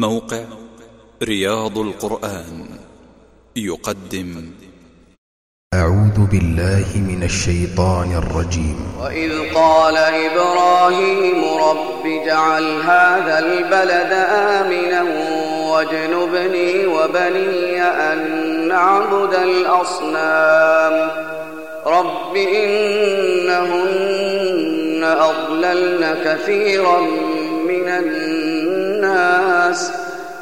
موقع رياض القرآن يقدم. أعوذ بالله من الشيطان الرجيم. وإذ قال إبراهيم رب اجعل هذا البلد آمنا واجنبني وبني أن نعبد الأصنام. رب إنهن أضللن كثيرا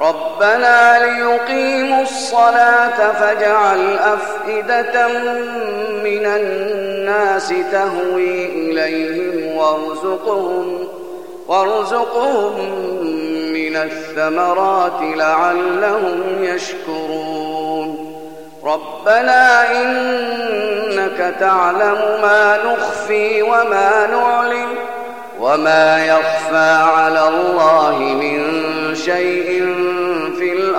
ربنا ليقيموا الصلاة فاجعل أفئدة من الناس تهوي إليهم وارزقهم وارزقهم من الثمرات لعلهم يشكرون. ربنا إنك تعلم ما نخفي وما نعلم وما يخفى على الله من